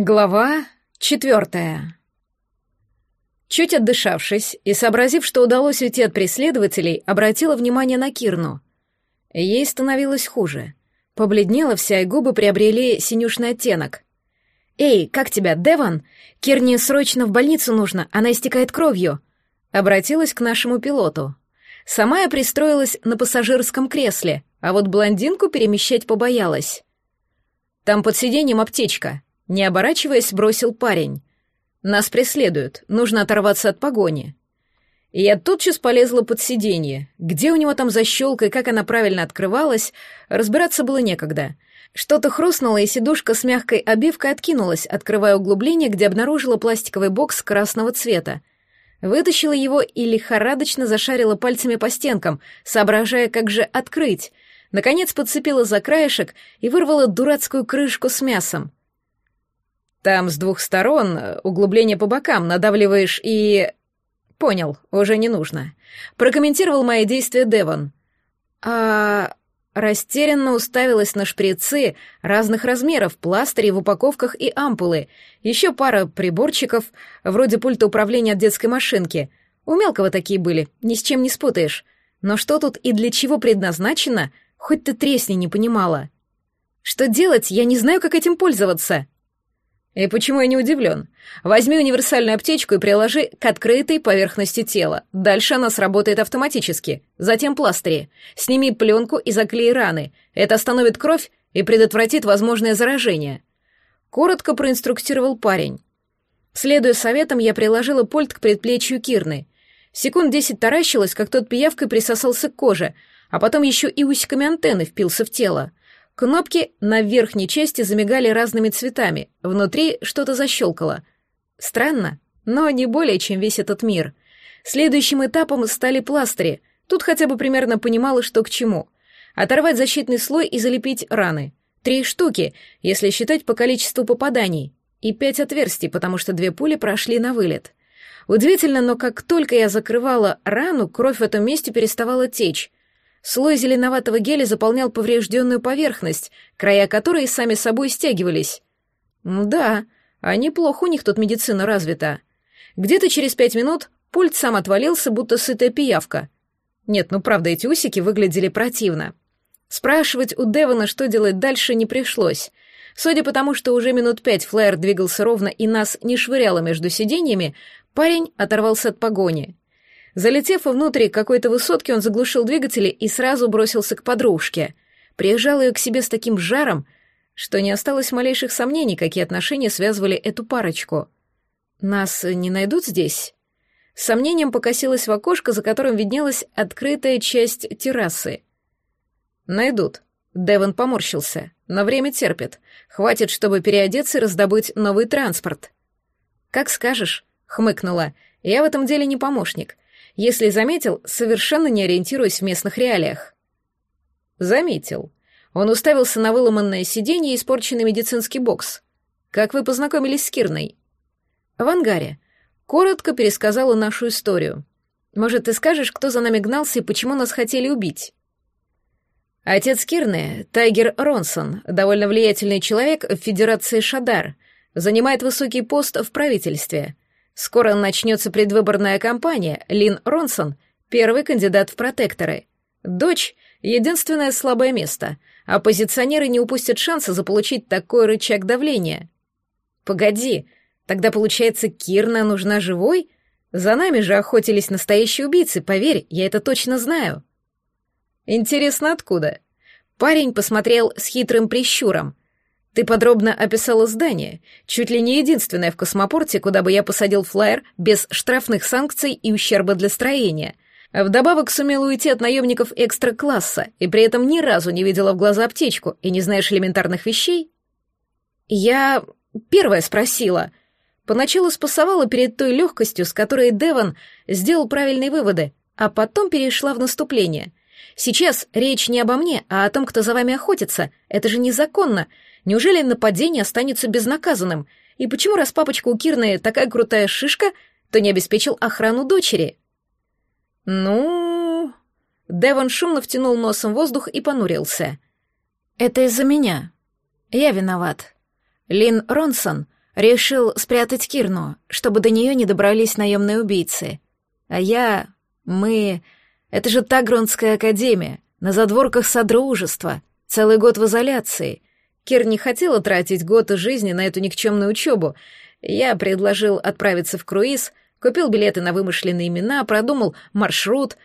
Глава четвертая. Чуть отдышавшись и сообразив, что удалось уйти от преследователей, обратила внимание на Кирну. Ей становилось хуже. Побледнела вся, и губы приобрели синюшный оттенок. «Эй, как тебя, Деван? Кирне срочно в больницу нужно, она истекает кровью!» Обратилась к нашему пилоту. Сама я пристроилась на пассажирском кресле, а вот блондинку перемещать побоялась. «Там под сиденьем аптечка», не оборачиваясь, бросил парень. «Нас преследуют, нужно оторваться от погони». Я тотчас полезла под сиденье. Где у него там защелка и как она правильно открывалась, разбираться было некогда. Что-то хрустнуло, и сидушка с мягкой обивкой откинулась, открывая углубление, где обнаружила пластиковый бокс красного цвета. Вытащила его и лихорадочно зашарила пальцами по стенкам, соображая, как же открыть. Наконец подцепила за краешек и вырвала дурацкую крышку с мясом. Там с двух сторон углубление по бокам, надавливаешь и... Понял, уже не нужно. Прокомментировал мои действия Девон. А... Растерянно уставилась на шприцы разных размеров, пластыри в упаковках и ампулы, еще пара приборчиков, вроде пульта управления от детской машинки. У мелкого такие были, ни с чем не спутаешь. Но что тут и для чего предназначено, хоть ты тресни не понимала. Что делать, я не знаю, как этим пользоваться. И почему я не удивлен? Возьми универсальную аптечку и приложи к открытой поверхности тела. Дальше она сработает автоматически. Затем пластыри. Сними пленку и заклей раны. Это остановит кровь и предотвратит возможное заражение. Коротко проинструктировал парень. Следуя советам, я приложила пульт к предплечью Кирны. Секунд десять таращилась, как тот пиявкой присосался к коже, а потом еще и усиками антенны впился в тело. Кнопки на верхней части замигали разными цветами, внутри что-то защелкало. Странно, но не более, чем весь этот мир. Следующим этапом стали пластыри. Тут хотя бы примерно понимала, что к чему. Оторвать защитный слой и залепить раны. Три штуки, если считать по количеству попаданий. И пять отверстий, потому что две пули прошли на вылет. Удивительно, но как только я закрывала рану, кровь в этом месте переставала течь. Слой зеленоватого геля заполнял поврежденную поверхность, края которой сами собой стягивались. Да, а неплохо у них тут медицина развита. Где-то через пять минут пульт сам отвалился, будто сытая пиявка. Нет, ну правда, эти усики выглядели противно. Спрашивать у Девона, что делать дальше, не пришлось. Судя по тому, что уже минут пять флайер двигался ровно и нас не швыряло между сиденьями, парень оторвался от погони. Залетев внутрь какой-то высотки, он заглушил двигатели и сразу бросился к подружке. Прижал ее к себе с таким жаром, что не осталось малейших сомнений, какие отношения связывали эту парочку. «Нас не найдут здесь?» С сомнением покосилась в окошко, за которым виднелась открытая часть террасы. «Найдут». Девон поморщился. «Но время терпит. Хватит, чтобы переодеться и раздобыть новый транспорт». «Как скажешь», — хмыкнула. «Я в этом деле не помощник. Если заметил, совершенно не ориентируясь в местных реалиях. Заметил. Он уставился на выломанное сиденье и испорченный медицинский бокс. Как вы познакомились с Кирной? В ангаре. Коротко пересказала нашу историю. Может, ты скажешь, кто за нами гнался и почему нас хотели убить? Отец Кирны, Тайгер Ронсон, довольно влиятельный человек в Федерации Шадар, занимает высокий пост в правительстве — Скоро начнется предвыборная кампания. Лин Ронсон — первый кандидат в протекторы. Дочь — единственное слабое место. Оппозиционеры не упустят шанса заполучить такой рычаг давления. Погоди, тогда, получается, Кирна нужна живой? За нами же охотились настоящие убийцы, поверь, я это точно знаю. Интересно, откуда? Парень посмотрел с хитрым прищуром. Ты подробно описала здание, чуть ли не единственное в космопорте, куда бы я посадил флайер без штрафных санкций и ущерба для строения. Вдобавок сумела уйти от наемников экстра-класса и при этом ни разу не видела в глаза аптечку и не знаешь элементарных вещей? Я первая спросила. Поначалу спасовала перед той легкостью, с которой Деван сделал правильные выводы, а потом перешла в наступление. Сейчас речь не обо мне, а о том, кто за вами охотится. Это же незаконно. Неужели нападение останется безнаказанным? И почему, раз папочка у Кирны такая крутая шишка, то не обеспечил охрану дочери? Ну... Девон шумно втянул носом воздух и понурился. Это из-за меня. Я виноват. Лин Ронсон Решил спрятать Кирну, чтобы до нее не добрались наемные убийцы. А я... мы... Это же Тагронская академия, на задворках Содружества, целый год в изоляции. Кир не хотела тратить год жизни на эту никчемную учебу. Я предложил отправиться в круиз, купил билеты на вымышленные имена, продумал маршрут.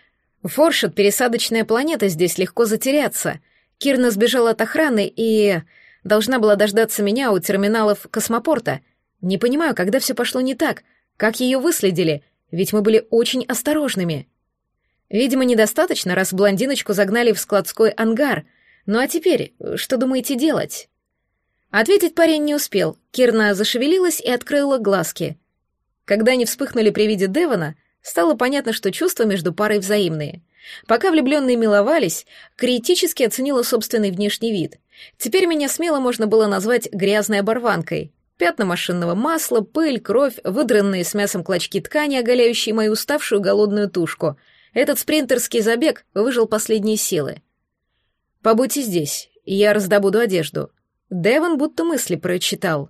Форшет — пересадочная планета, здесь легко затеряться. Кирна сбежала от охраны и... должна была дождаться меня у терминалов космопорта. Не понимаю, когда все пошло не так, как ее выследили, ведь мы были очень осторожными. Видимо, недостаточно, раз блондиночку загнали в складской ангар. Ну а теперь, что думаете делать? Ответить парень не успел. Кирна зашевелилась и открыла глазки. Когда они вспыхнули при виде Девона, стало понятно, что чувства между парой взаимные. Пока влюбленные миловались, критически оценила собственный внешний вид. Теперь меня смело можно было назвать грязной оборванкой. Пятна машинного масла, пыль, кровь, выдранные с мясом клочки ткани, оголяющие мою уставшую голодную тушку. Этот спринтерский забег выжил последние силы. «Побудьте здесь, я раздобуду одежду», Девон будто мысли прочитал.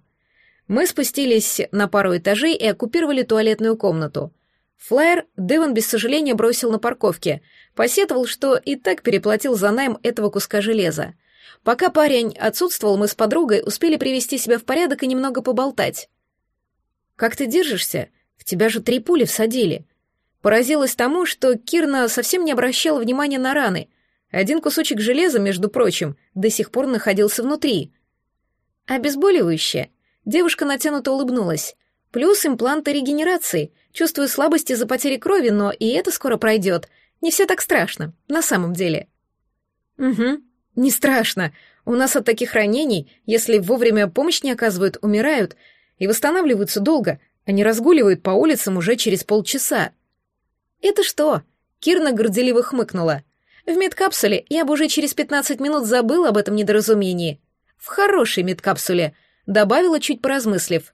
Мы спустились на пару этажей и оккупировали туалетную комнату. Флайер Девон без сожаления бросил на парковке, посетовал, что и так переплатил за найм этого куска железа. Пока парень отсутствовал, мы с подругой успели привести себя в порядок и немного поболтать. «Как ты держишься? В тебя же три пули всадили». Поразилась тому, что Кирна совсем не обращала внимания на раны. Один кусочек железа, между прочим, до сих пор находился внутри — Обезболивающее. Девушка натянуто улыбнулась. Плюс импланты регенерации. Чувствую слабость из-за потери крови, но и это скоро пройдет. Не все так страшно, на самом деле. Угу, не страшно. У нас от таких ранений, если вовремя помощь не оказывают, умирают и восстанавливаются долго, они разгуливают по улицам уже через полчаса. Это что? Кирна горделиво хмыкнула. В медкапсуле я бы уже через 15 минут забыл об этом недоразумении в хорошей медкапсуле», — добавила, чуть поразмыслив.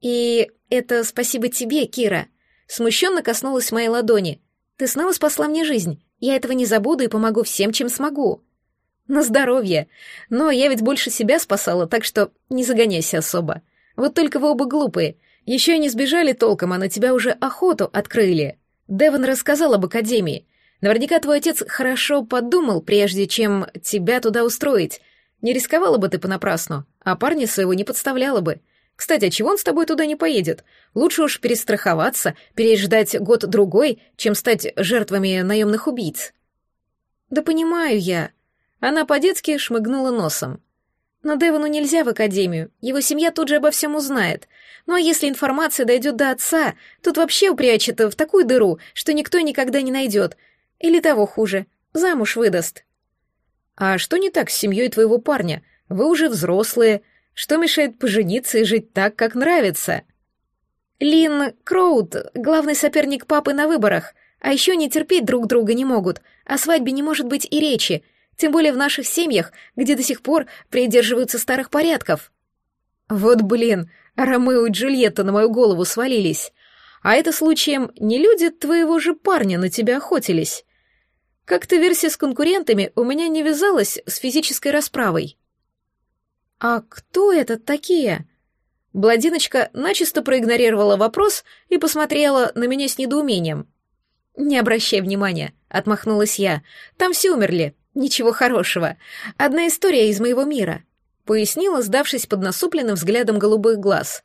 «И это спасибо тебе, Кира». Смущенно коснулась моей ладони. «Ты снова спасла мне жизнь. Я этого не забуду и помогу всем, чем смогу». «На здоровье. Но я ведь больше себя спасала, так что не загоняйся особо. Вот только вы оба глупые. Еще и не сбежали толком, а на тебя уже охоту открыли. Девон рассказал об Академии. Наверняка твой отец хорошо подумал, прежде чем тебя туда устроить. Не рисковала бы ты понапрасну, а парня своего не подставляла бы. Кстати, а чего он с тобой туда не поедет? Лучше уж перестраховаться, переждать год-другой, чем стать жертвами наемных убийц. Да понимаю я. Она по-детски шмыгнула носом. Но Девону нельзя в академию, его семья тут же обо всем узнает. Ну а если информация дойдет до отца, тут вообще упрячет в такую дыру, что никто никогда не найдет. Или того хуже, замуж выдаст. «А что не так с семьей твоего парня? Вы уже взрослые. Что мешает пожениться и жить так, как нравится?» «Лин Кроуд — главный соперник папы на выборах, а еще не терпеть друг друга не могут. О свадьбе не может быть и речи, тем более в наших семьях, где до сих пор придерживаются старых порядков». «Вот блин, Ромео и Джульетта на мою голову свалились. А это случаем не люди твоего же парня на тебя охотились?» Как-то версия с конкурентами у меня не вязалась с физической расправой. «А кто это такие?» Бладиночка начисто проигнорировала вопрос и посмотрела на меня с недоумением. «Не обращай внимания», — отмахнулась я. «Там все умерли. Ничего хорошего. Одна история из моего мира», — пояснила, сдавшись под насупленным взглядом голубых глаз.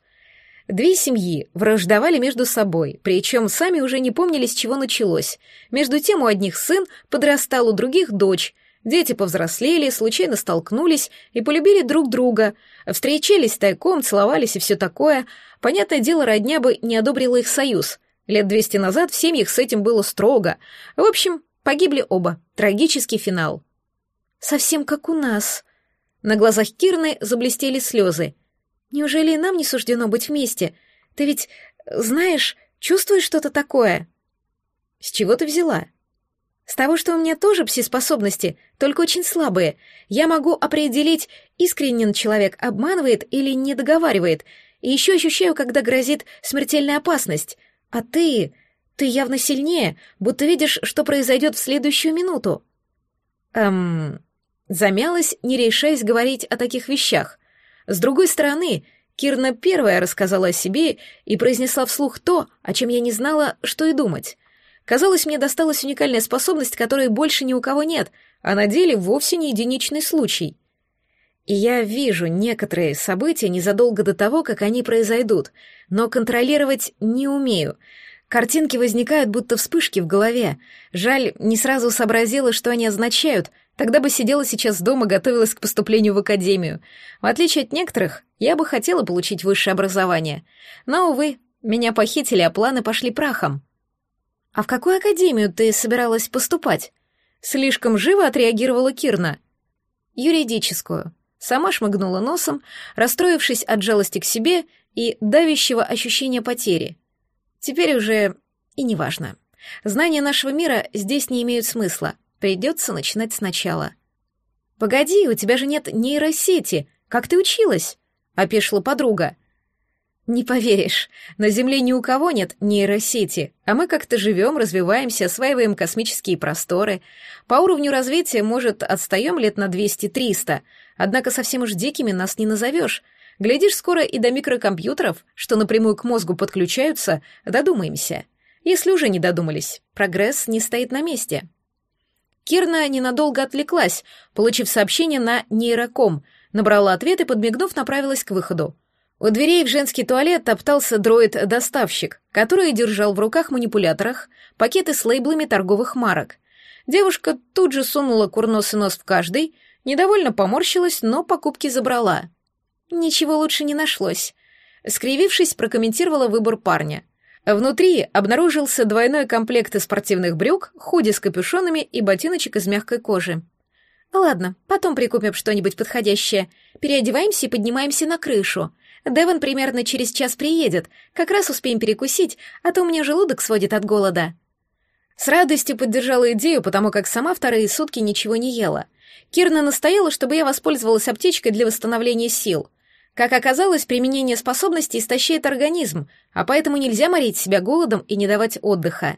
Две семьи враждовали между собой, причем сами уже не помнили, с чего началось. Между тем у одних сын подрастал, у других дочь. Дети повзрослели, случайно столкнулись и полюбили друг друга, встречались тайком, целовались и все такое. Понятное дело, родня бы не одобрила их союз. Лет двести назад в семьях с этим было строго. В общем, погибли оба. Трагический финал. «Совсем как у нас». На глазах Кирны заблестели слезы. Неужели и нам не суждено быть вместе? Ты ведь, знаешь, чувствуешь что-то такое?» «С чего ты взяла?» «С того, что у меня тоже пси-способности, только очень слабые. Я могу определить, искренен человек обманывает или не договаривает, и еще ощущаю, когда грозит смертельная опасность. А ты... ты явно сильнее, будто видишь, что произойдет в следующую минуту». «Эм...» Замялась, не решаясь говорить о таких вещах. С другой стороны, Кирна первая рассказала о себе и произнесла вслух то, о чем я не знала, что и думать. Казалось, мне досталась уникальная способность, которой больше ни у кого нет, а на деле вовсе не единичный случай. И я вижу некоторые события незадолго до того, как они произойдут, но контролировать не умею. Картинки возникают, будто вспышки в голове. Жаль, не сразу сообразила, что они означают — Тогда бы сидела сейчас дома, готовилась к поступлению в академию. В отличие от некоторых, я бы хотела получить высшее образование. Но, увы, меня похитили, а планы пошли прахом. «А в какую академию ты собиралась поступать?» Слишком живо отреагировала Кирна. «Юридическую». Сама шмыгнула носом, расстроившись от жалости к себе и давящего ощущения потери. Теперь уже и неважно. Знания нашего мира здесь не имеют смысла — Придется начинать сначала. «Погоди, у тебя же нет нейросети. Как ты училась?» — опешила подруга. «Не поверишь, на Земле ни у кого нет нейросети, а мы как-то живем, развиваемся, осваиваем космические просторы. По уровню развития, может, отстаем лет на 200-300, однако совсем уж дикими нас не назовешь. Глядишь, скоро и до микрокомпьютеров, что напрямую к мозгу подключаются, додумаемся. Если уже не додумались, прогресс не стоит на месте». Кирна ненадолго отвлеклась, получив сообщение на нейроком, набрала ответ и, подмигнув, направилась к выходу. У дверей в женский туалет топтался дроид-доставщик, который держал в руках манипуляторах пакеты с лейблами торговых марок. Девушка тут же сунула курносый нос в каждый, недовольно поморщилась, но покупки забрала. Ничего лучше не нашлось. Скривившись, прокомментировала выбор парня — Внутри обнаружился двойной комплект из спортивных брюк, худи с капюшонами и ботиночек из мягкой кожи. «Ладно, потом прикупим что-нибудь подходящее. Переодеваемся и поднимаемся на крышу. Деван примерно через час приедет. Как раз успеем перекусить, а то у меня желудок сводит от голода». С радостью поддержала идею, потому как сама вторые сутки ничего не ела. Кирна настояла, чтобы я воспользовалась аптечкой для восстановления сил. Как оказалось, применение способностей истощает организм, а поэтому нельзя морить себя голодом и не давать отдыха.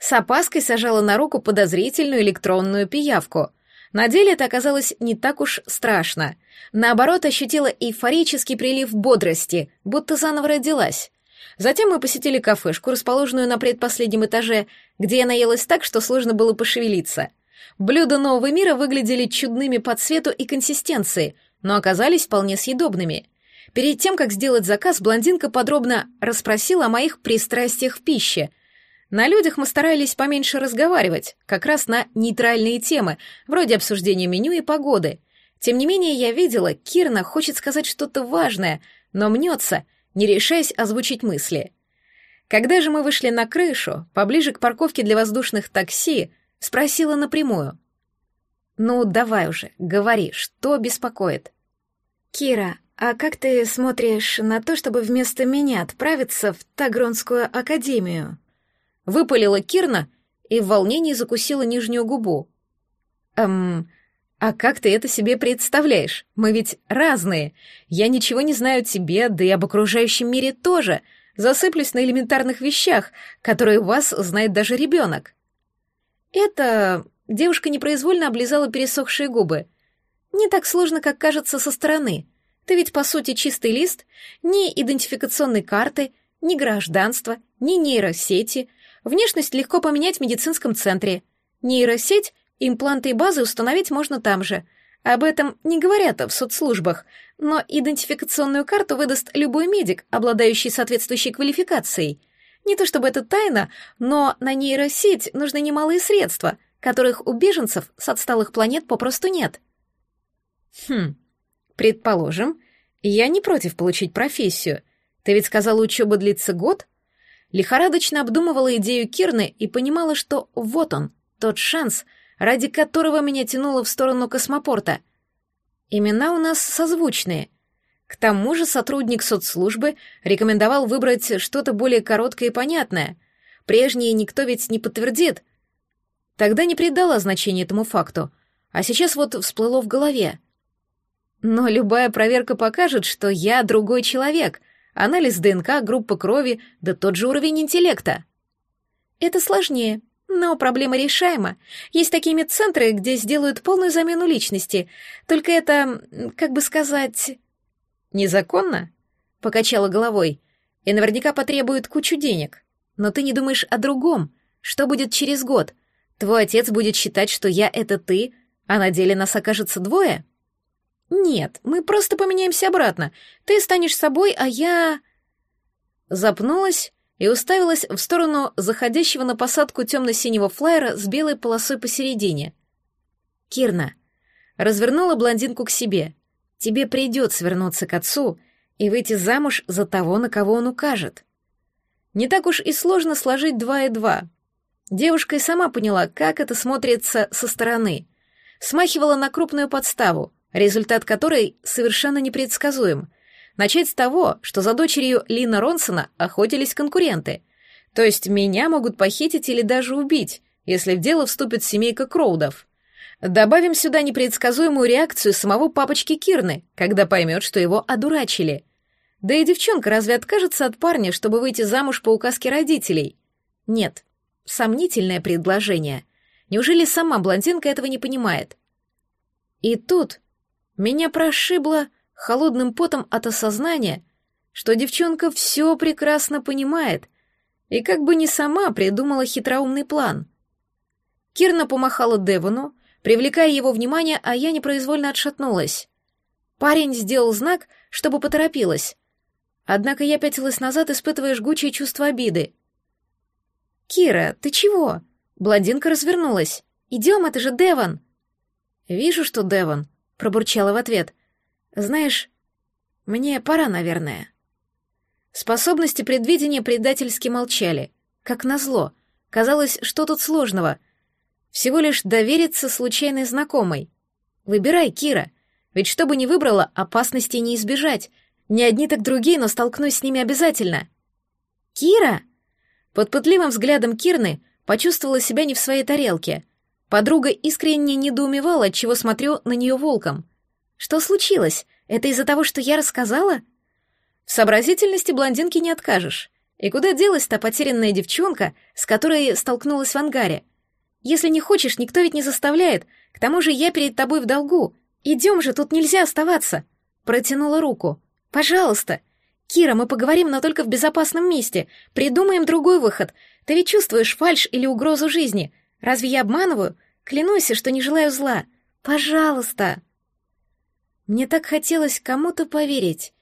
С опаской сажала на руку подозрительную электронную пиявку. На деле это оказалось не так уж страшно. Наоборот, ощутила эйфорический прилив бодрости, будто заново родилась. Затем мы посетили кафешку, расположенную на предпоследнем этаже, где я наелась так, что сложно было пошевелиться. Блюда нового мира выглядели чудными по цвету и консистенции — но оказались вполне съедобными. Перед тем, как сделать заказ, блондинка подробно расспросила о моих пристрастиях в пище. На людях мы старались поменьше разговаривать, как раз на нейтральные темы, вроде обсуждения меню и погоды. Тем не менее, я видела, Кирна хочет сказать что-то важное, но мнется, не решаясь озвучить мысли. Когда же мы вышли на крышу, поближе к парковке для воздушных такси, спросила напрямую. «Ну, давай уже, говори, что беспокоит?» «Кира, а как ты смотришь на то, чтобы вместо меня отправиться в Тагронскую академию?» Выпалила Кирна и в волнении закусила нижнюю губу. «Эм, а как ты это себе представляешь? Мы ведь разные. Я ничего не знаю о тебе, да и об окружающем мире тоже. Засыплюсь на элементарных вещах, которые у вас знает даже ребенок». «Это Девушка непроизвольно облизала пересохшие губы. «Не так сложно, как кажется со стороны. Ты ведь, по сути, чистый лист. Ни идентификационной карты, ни гражданства, ни нейросети. Внешность легко поменять в медицинском центре. Нейросеть, импланты и базы установить можно там же. Об этом не говорят в соцслужбах, но идентификационную карту выдаст любой медик, обладающий соответствующей квалификацией. Не то чтобы это тайна, но на нейросеть нужны немалые средства — которых у беженцев с отсталых планет попросту нет. Хм, предположим, я не против получить профессию. Ты ведь сказала, учеба длится год? Лихорадочно обдумывала идею Кирны и понимала, что вот он, тот шанс, ради которого меня тянуло в сторону космопорта. Имена у нас созвучные. К тому же сотрудник соцслужбы рекомендовал выбрать что-то более короткое и понятное. Прежнее никто ведь не подтвердит, Тогда не придала значения этому факту, а сейчас вот всплыло в голове. Но любая проверка покажет, что я другой человек. Анализ ДНК, группа крови, да тот же уровень интеллекта. Это сложнее, но проблема решаема. Есть такие медцентры, где сделают полную замену личности. Только это, как бы сказать... Незаконно? — покачала головой, — «и наверняка потребует кучу денег. Но ты не думаешь о другом. Что будет через год? Твой отец будет считать, что я — это ты, а на деле нас окажется двое?» «Нет, мы просто поменяемся обратно. Ты станешь собой, а я...» Запнулась и уставилась в сторону заходящего на посадку темно-синего флайера с белой полосой посередине. «Кирна», развернула блондинку к себе. «Тебе придется вернуться к отцу и выйти замуж за того, на кого он укажет». Не так уж и сложно сложить два и два. Девушка и сама поняла, как это смотрится со стороны. Смахивала на крупную подставу, результат которой совершенно непредсказуем. Начать с того, что за дочерью Лина Ронсона охотились конкуренты. То есть меня могут похитить или даже убить, если в дело вступит семейка Кроудов. Добавим сюда непредсказуемую реакцию самого папочки Кирны, когда поймет, что его одурачили. Да и девчонка разве откажется от парня, чтобы выйти замуж по указке родителей? Нет. Сомнительное предложение. Неужели сама блондинка этого не понимает? И тут меня прошибло холодным потом от осознания, что девчонка все прекрасно понимает и как бы не сама придумала хитроумный план. Кирна помахала Девону, привлекая его внимание, а я непроизвольно отшатнулась. Парень сделал знак, чтобы поторопилась. Однако я пятилась назад, испытывая жгучее чувство обиды. «Кира, ты чего?» Блондинка развернулась. «Идем, это же Девон!» «Вижу, что Девон», пробурчала в ответ. Знаешь, мне пора, наверное. Способности предвидения предательски молчали. Как назло. Казалось, что тут сложного. Всего лишь довериться случайной знакомой. Выбирай, Кира. Ведь что бы ни выбрала, опасности не избежать. Не одни, так другие, но столкнусь с ними обязательно. Кира? Под пытливым взглядом Кирны почувствовала себя не в своей тарелке. Подруга искренне недоумевала, отчего смотрю на нее волком. Что случилось? Это из-за того, что я рассказала? В сообразительности блондинки не откажешь. И куда делась та потерянная девчонка, с которой столкнулась в ангаре? Если не хочешь, никто ведь не заставляет. К тому же я перед тобой в долгу. Идем же, тут нельзя оставаться. Протянула руку. Пожалуйста. Кира, мы поговорим, но только в безопасном месте. Придумаем другой выход. Ты ведь чувствуешь фальшь или угрозу жизни. Разве я обманываю? Клянусь, что не желаю зла. Пожалуйста. Мне так хотелось кому-то поверить.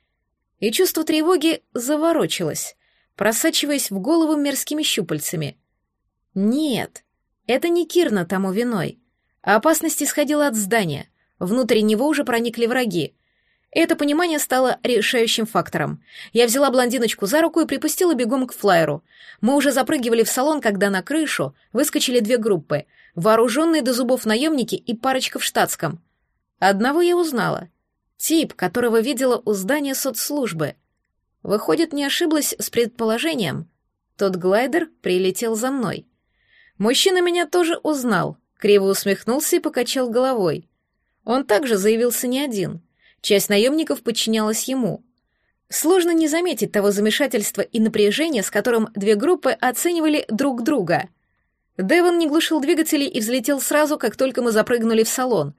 И чувство тревоги заворочилось, просачиваясь в голову мерзкими щупальцами. Нет, это не Кирна тому виной. Опасность исходила от здания. Внутрь него уже проникли враги. Это понимание стало решающим фактором. Я взяла блондиночку за руку и припустила бегом к флайеру. Мы уже запрыгивали в салон, когда на крышу выскочили две группы, вооруженные до зубов наемники и парочка в штатском. Одного я узнала. Тип, которого видела у здания соцслужбы. Выходит, не ошиблась с предположением. Тот глайдер прилетел за мной. Мужчина меня тоже узнал, криво усмехнулся и покачал головой. Он также заявился не один — Часть наемников подчинялась ему. Сложно не заметить того замешательства и напряжения, с которым две группы оценивали друг друга. Девон не глушил двигателей и взлетел сразу, как только мы запрыгнули в салон.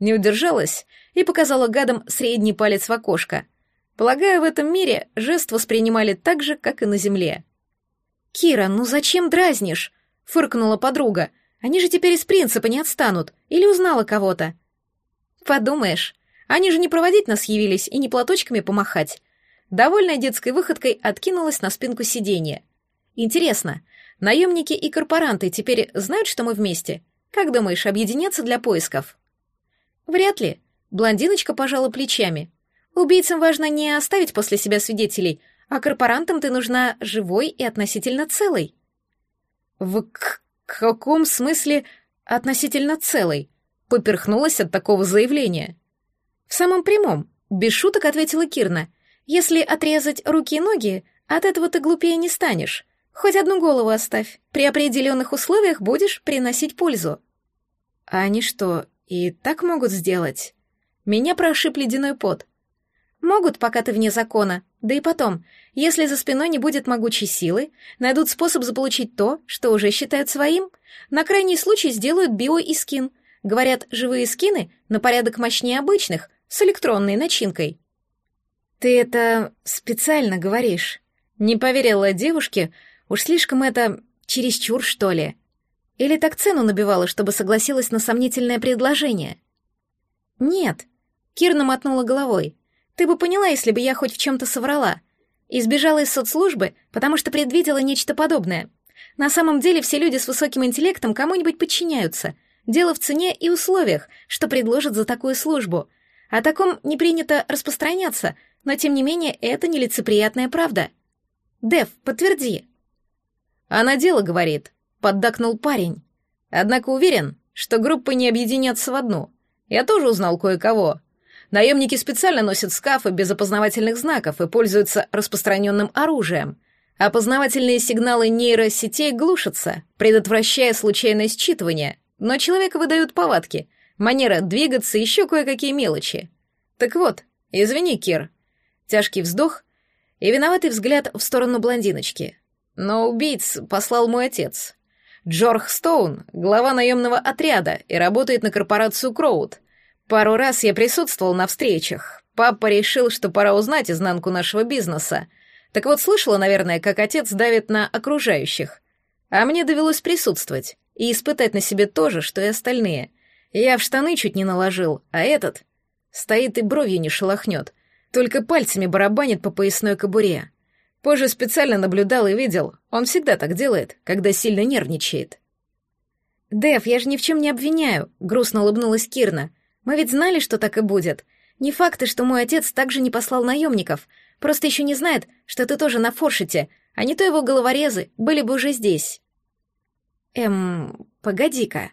Не удержалась и показала гадам средний палец в окошко. Полагаю, в этом мире жест воспринимали так же, как и на земле. «Кира, ну зачем дразнишь?» — фыркнула подруга. «Они же теперь из принципа не отстанут. Или узнала кого-то?» «Подумаешь, они же не проводить нас явились и не платочками помахать. Довольная детской выходкой откинулась на спинку сиденья. Интересно, наемники и корпоранты теперь знают, что мы вместе? Как думаешь, объединятся для поисков? Вряд ли. Блондиночка пожала плечами. Убийцам важно не оставить после себя свидетелей, а корпорантам ты нужна живой и относительно целой. В каком смысле относительно целой? Поперхнулась от такого заявления. «В самом прямом», — без шуток ответила Кирна. «Если отрезать руки и ноги, от этого ты глупее не станешь. Хоть одну голову оставь. При определенных условиях будешь приносить пользу». «А они что, и так могут сделать?» Меня прошиб ледяной пот. «Могут, пока ты вне закона. Да и потом, если за спиной не будет могучей силы, найдут способ заполучить то, что уже считают своим. На крайний случай сделают био и скин. Говорят, живые скины на порядок мощнее обычных, с электронной начинкой. Ты это специально говоришь? Не поверила девушке, уж слишком это чересчур, что ли? Или так цену набивала, чтобы согласилась на сомнительное предложение? Нет. Кирна мотнула головой. Ты бы поняла, если бы я хоть в чем-то соврала. Избежала из соцслужбы, потому что предвидела нечто подобное. На самом деле все люди с высоким интеллектом кому-нибудь подчиняются. Дело в цене и условиях, что предложат за такую службу. О таком не принято распространяться, но тем не менее это нелицеприятная правда. Дев, подтверди. Она дело говорит, поддакнул парень. Однако уверен, что группы не объединятся в одну. Я тоже узнал кое-кого. Наемники специально носят скафы без опознавательных знаков и пользуются распространенным оружием — Опознавательные сигналы нейросетей глушатся, предотвращая случайное считывание, но человека выдают повадки, манера двигаться еще кое-какие мелочи. Так вот, извини, Кир. Тяжкий вздох и виноватый взгляд в сторону блондиночки. Но убийц послал мой отец. Джорх Стоун — глава наемного отряда и работает на корпорацию Кроуд. Пару раз я присутствовал на встречах. Папа решил, что пора узнать изнанку нашего бизнеса — так вот, слышала, наверное, как отец давит на окружающих. А мне довелось присутствовать и испытать на себе то же, что и остальные. Я в штаны чуть не наложил, а этот стоит и бровью не шелохнет, только пальцами барабанит по поясной кобуре. Позже специально наблюдал и видел, он всегда так делает, когда сильно нервничает. «Дэв, я же ни в чем не обвиняю», — грустно улыбнулась Кирна. «Мы ведь знали, что так и будет. Не факты, что мой отец также не послал наемников, Просто еще не знает, что ты тоже на форшите, а не то его головорезы были бы уже здесь. Эм, погоди-ка.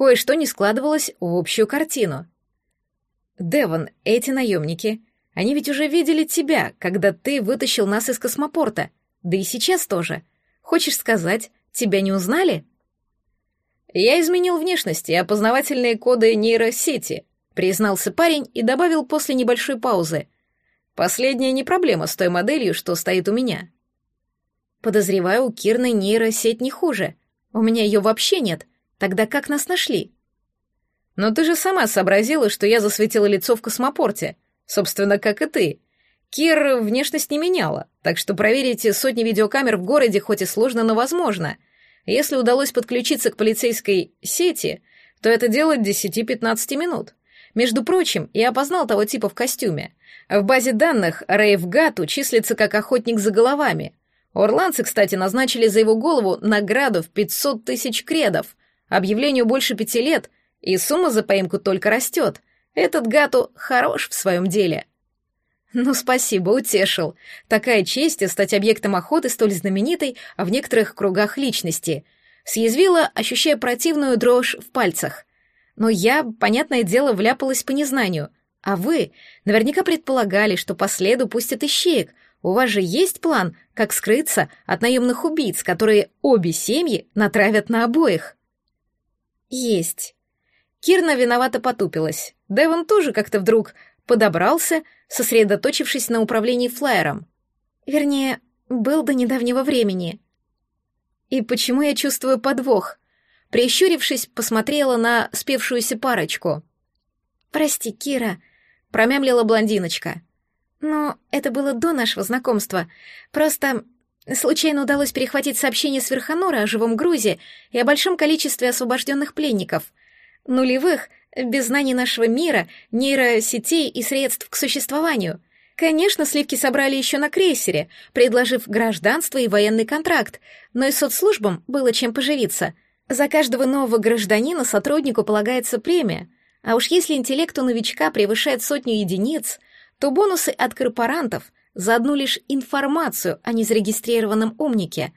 Кое-что не складывалось в общую картину. Девон, эти наемники, они ведь уже видели тебя, когда ты вытащил нас из космопорта, да и сейчас тоже. Хочешь сказать, тебя не узнали? Я изменил внешность и опознавательные коды нейросети, признался парень и добавил после небольшой паузы — Последняя не проблема с той моделью, что стоит у меня. Подозреваю, у Кирны нейросеть не хуже. У меня ее вообще нет. Тогда как нас нашли? Но ты же сама сообразила, что я засветила лицо в космопорте. Собственно, как и ты. Кир внешность не меняла, так что проверить сотни видеокамер в городе хоть и сложно, но возможно. Если удалось подключиться к полицейской сети, то это дело 10-15 минут. Между прочим, я опознал того типа в костюме. В базе данных Рейв Гату числится как охотник за головами. Орландцы, кстати, назначили за его голову награду в 500 тысяч кредов. Объявлению больше пяти лет, и сумма за поимку только растет. Этот Гату хорош в своем деле. Ну, спасибо, утешил. Такая честь стать объектом охоты столь знаменитой, а в некоторых кругах личности. Съязвила, ощущая противную дрожь в пальцах. Но я, понятное дело, вляпалась по незнанию — а вы наверняка предполагали, что по следу пустят ищеек. У вас же есть план, как скрыться от наемных убийц, которые обе семьи натравят на обоих? Есть. Кирна виновато потупилась. Девон тоже как-то вдруг подобрался, сосредоточившись на управлении флайером. Вернее, был до недавнего времени. И почему я чувствую подвох? Прищурившись, посмотрела на спевшуюся парочку. «Прости, Кира», промямлила блондиночка. Но это было до нашего знакомства. Просто случайно удалось перехватить сообщение с Верхонора о живом грузе и о большом количестве освобожденных пленников. Нулевых, без знаний нашего мира, нейросетей и средств к существованию. Конечно, сливки собрали еще на крейсере, предложив гражданство и военный контракт, но и соцслужбам было чем поживиться. За каждого нового гражданина сотруднику полагается премия — а уж если интеллект у новичка превышает сотню единиц, то бонусы от корпорантов за одну лишь информацию о незарегистрированном умнике.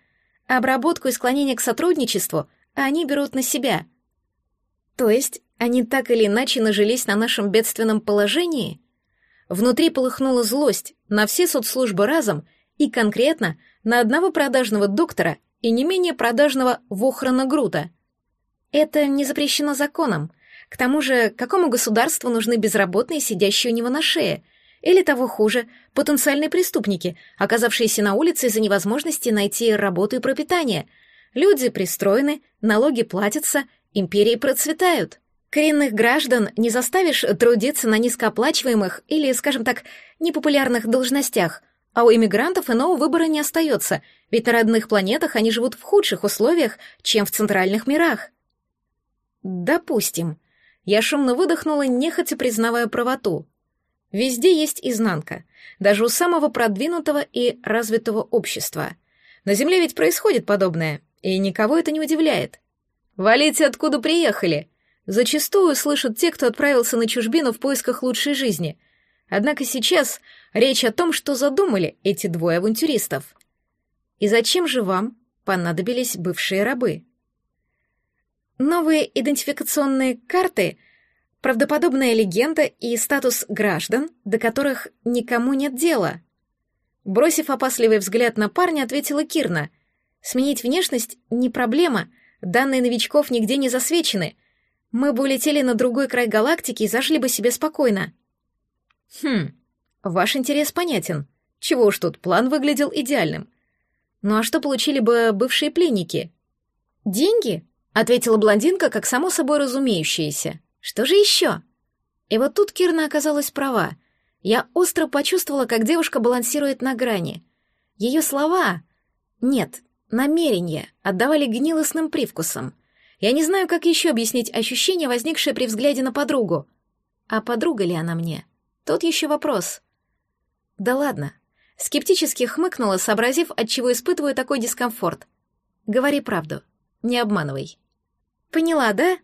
Обработку и склонение к сотрудничеству они берут на себя. То есть они так или иначе нажились на нашем бедственном положении? Внутри полыхнула злость на все соцслужбы разом и конкретно на одного продажного доктора и не менее продажного Вохрана Грута. Это не запрещено законом — к тому же, какому государству нужны безработные, сидящие у него на шее? Или того хуже, потенциальные преступники, оказавшиеся на улице из-за невозможности найти работу и пропитание? Люди пристроены, налоги платятся, империи процветают. Коренных граждан не заставишь трудиться на низкооплачиваемых или, скажем так, непопулярных должностях, а у иммигрантов иного выбора не остается, ведь на родных планетах они живут в худших условиях, чем в центральных мирах. Допустим. Я шумно выдохнула, нехотя признавая правоту. Везде есть изнанка, даже у самого продвинутого и развитого общества. На Земле ведь происходит подобное, и никого это не удивляет. «Валите, откуда приехали!» Зачастую слышат те, кто отправился на чужбину в поисках лучшей жизни. Однако сейчас речь о том, что задумали эти двое авантюристов. И зачем же вам понадобились бывшие рабы? Новые идентификационные карты, правдоподобная легенда и статус граждан, до которых никому нет дела. Бросив опасливый взгляд на парня, ответила Кирна. Сменить внешность не проблема, данные новичков нигде не засвечены — мы бы улетели на другой край галактики и зашли бы себе спокойно. Хм, ваш интерес понятен. Чего уж тут, план выглядел идеальным. Ну а что получили бы бывшие пленники? Деньги? Ответила блондинка, как само собой разумеющееся. Что же еще? И вот тут Кирна оказалась права. Я остро почувствовала, как девушка балансирует на грани. Ее слова... Нет, намерения отдавали гнилостным привкусом. Я не знаю, как еще объяснить ощущение, возникшее при взгляде на подругу. А подруга ли она мне? Тот еще вопрос. Да ладно. Скептически хмыкнула, сообразив, от чего испытываю такой дискомфорт. Говори правду. Не обманывай. Поняла, да?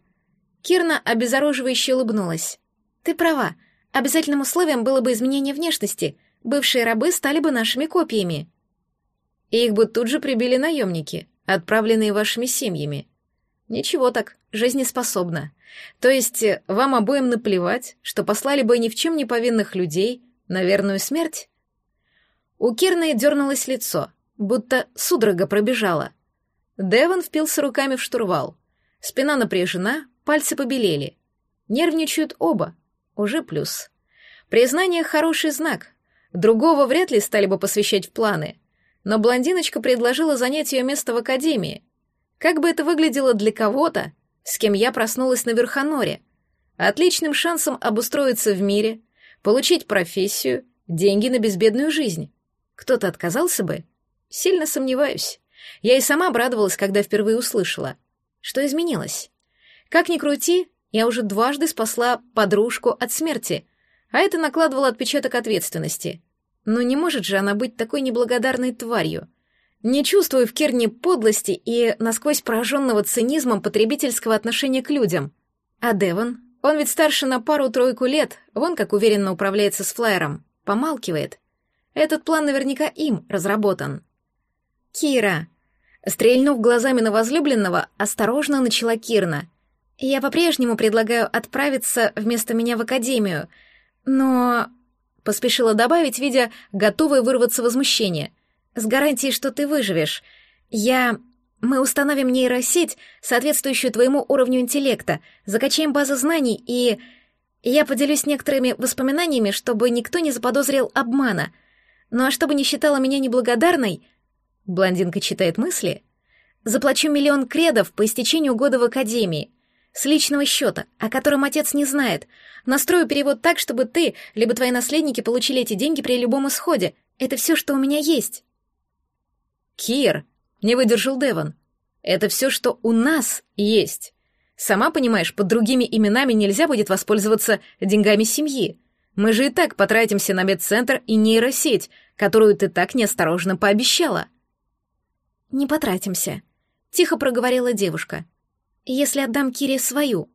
Кирна обезоруживающе улыбнулась. Ты права. Обязательным условием было бы изменение внешности. Бывшие рабы стали бы нашими копиями. И их бы тут же прибили наемники, отправленные вашими семьями. Ничего так, жизнеспособна. То есть э, вам обоим наплевать, что послали бы ни в чем не повинных людей на верную смерть? У Кирны дернулось лицо, будто судорога пробежала. Деван впился руками в штурвал. Спина напряжена, пальцы побелели. Нервничают оба. Уже плюс. Признание — хороший знак. Другого вряд ли стали бы посвящать в планы. Но блондиночка предложила занять ее место в академии — как бы это выглядело для кого-то, с кем я проснулась на Верхоноре? Отличным шансом обустроиться в мире, получить профессию, деньги на безбедную жизнь. Кто-то отказался бы? Сильно сомневаюсь. Я и сама обрадовалась, когда впервые услышала. Что изменилось? Как ни крути, я уже дважды спасла подружку от смерти, а это накладывало отпечаток ответственности. Но не может же она быть такой неблагодарной тварью — не чувствую в Керне подлости и насквозь пораженного цинизмом потребительского отношения к людям. А Девон? Он ведь старше на пару-тройку лет, вон как уверенно управляется с флайером. Помалкивает. Этот план наверняка им разработан. «Кира!» Стрельнув глазами на возлюбленного, осторожно начала Кирна. «Я по-прежнему предлагаю отправиться вместо меня в академию, но...» Поспешила добавить, видя готовое вырваться возмущение. С гарантией, что ты выживешь. Я... Мы установим нейросеть, соответствующую твоему уровню интеллекта, закачаем базу знаний и... Я поделюсь некоторыми воспоминаниями, чтобы никто не заподозрил обмана. Ну а чтобы не считала меня неблагодарной... Блондинка читает мысли. Заплачу миллион кредов по истечению года в академии. С личного счета, о котором отец не знает. Настрою перевод так, чтобы ты, либо твои наследники получили эти деньги при любом исходе. Это все, что у меня есть. «Кир!» — не выдержал Деван. «Это все, что у нас есть. Сама понимаешь, под другими именами нельзя будет воспользоваться деньгами семьи. Мы же и так потратимся на медцентр и нейросеть, которую ты так неосторожно пообещала». «Не потратимся», — тихо проговорила девушка. «Если отдам Кире свою».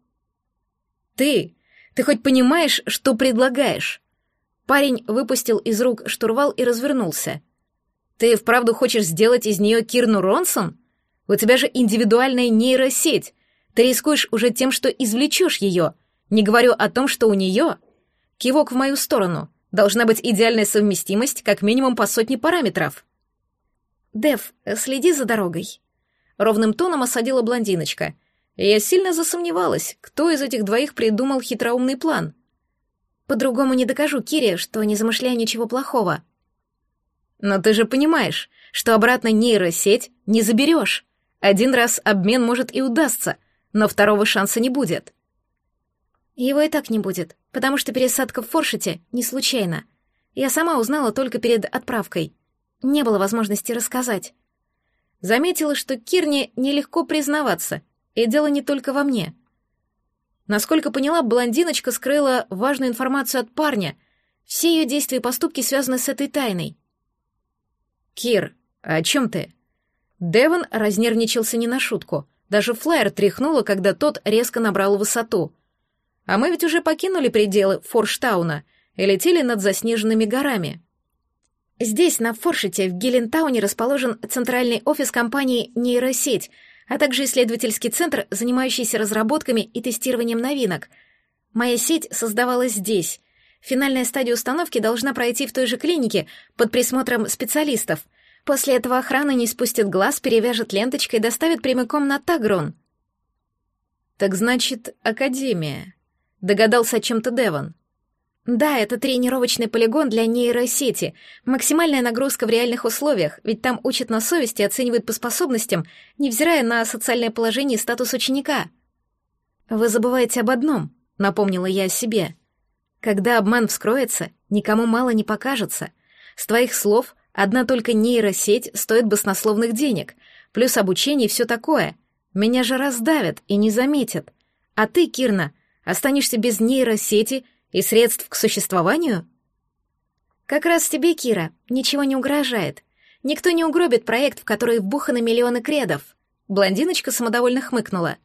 «Ты! Ты хоть понимаешь, что предлагаешь?» Парень выпустил из рук штурвал и развернулся — ты вправду хочешь сделать из нее Кирну Ронсон? У тебя же индивидуальная нейросеть. Ты рискуешь уже тем, что извлечешь ее. Не говорю о том, что у нее... Кивок в мою сторону. Должна быть идеальная совместимость как минимум по сотне параметров. Дев, следи за дорогой. Ровным тоном осадила блондиночка. Я сильно засомневалась, кто из этих двоих придумал хитроумный план. По-другому не докажу Кире, что не замышляю ничего плохого. Но ты же понимаешь, что обратно нейросеть не заберешь. Один раз обмен может и удастся, но второго шанса не будет. Его и так не будет, потому что пересадка в Форшете не случайна. Я сама узнала только перед отправкой. Не было возможности рассказать. Заметила, что Кирне нелегко признаваться, и дело не только во мне. Насколько поняла, блондиночка скрыла важную информацию от парня. Все ее действия и поступки связаны с этой тайной. «Кир, о чем ты?» Девон разнервничался не на шутку. Даже флайер тряхнуло, когда тот резко набрал высоту. А мы ведь уже покинули пределы Форштауна и летели над заснеженными горами. Здесь, на Форшете, в Гелентауне, расположен центральный офис компании «Нейросеть», а также исследовательский центр, занимающийся разработками и тестированием новинок. Моя сеть создавалась здесь. Финальная стадия установки должна пройти в той же клинике под присмотром специалистов. После этого охрана не спустит глаз, перевяжет ленточкой и доставит прямиком на Тагрон. «Так значит, Академия», — догадался о чем-то Деван. Да, это тренировочный полигон для нейросети. Максимальная нагрузка в реальных условиях, ведь там учат на совести и оценивают по способностям, невзирая на социальное положение и статус ученика. Вы забываете об одном, напомнила я о себе. Когда обман вскроется, никому мало не покажется. С твоих слов, одна только нейросеть стоит баснословных денег, плюс обучение и все такое. Меня же раздавят и не заметят. А ты, Кирна, останешься без нейросети и средств к существованию? Как раз тебе, Кира, ничего не угрожает. Никто не угробит проект, в который вбуханы миллионы кредов. Блондиночка самодовольно хмыкнула.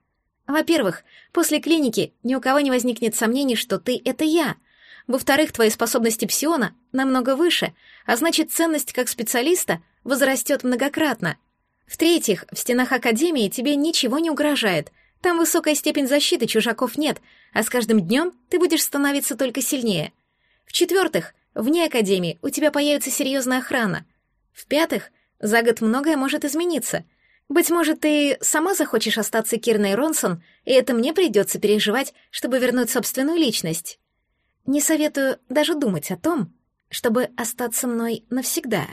Во-первых, после клиники ни у кого не возникнет сомнений, что ты — это я. Во-вторых, твои способности псиона намного выше, а значит, ценность как специалиста возрастет многократно. В-третьих, в стенах Академии тебе ничего не угрожает, там высокая степень защиты, чужаков нет, а с каждым днем ты будешь становиться только сильнее. В-четвертых, вне Академии у тебя появится серьезная охрана. В-пятых, за год многое может измениться. Быть может, ты сама захочешь остаться Кирной Ронсон, и это мне придется переживать, чтобы вернуть собственную личность. Не советую даже думать о том, чтобы остаться мной навсегда.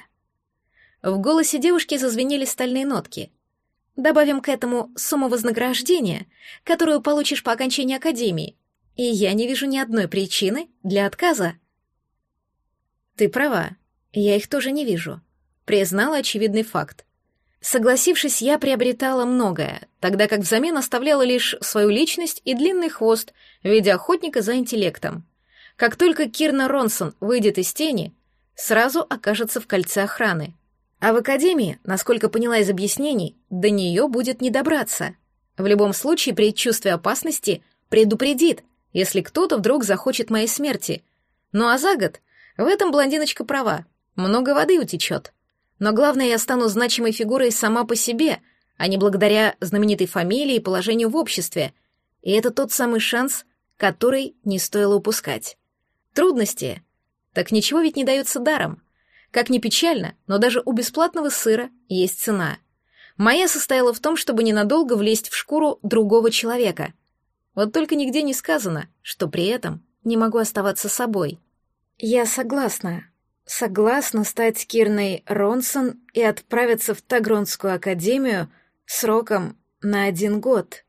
В голосе девушки зазвенели стальные нотки. Добавим к этому сумму вознаграждения, которую получишь по окончании академии, и я не вижу ни одной причины для отказа. Ты права, я их тоже не вижу, признала очевидный факт. Согласившись, я приобретала многое, тогда как взамен оставляла лишь свою личность и длинный хвост в виде охотника за интеллектом. Как только Кирна Ронсон выйдет из тени, сразу окажется в кольце охраны — а в академии, насколько поняла из объяснений, до нее будет не добраться. В любом случае, предчувствие опасности предупредит, если кто-то вдруг захочет моей смерти. Ну а за год в этом блондиночка права, много воды утечет. Но главное, я стану значимой фигурой сама по себе, а не благодаря знаменитой фамилии и положению в обществе. И это тот самый шанс, который не стоило упускать. Трудности. Так ничего ведь не дается даром. Как ни печально, но даже у бесплатного сыра есть цена. Моя состояла в том, чтобы ненадолго влезть в шкуру другого человека. Вот только нигде не сказано, что при этом не могу оставаться собой. Я согласна. Согласна стать Кирной Ронсон и отправиться в Тагронскую академию сроком на один год.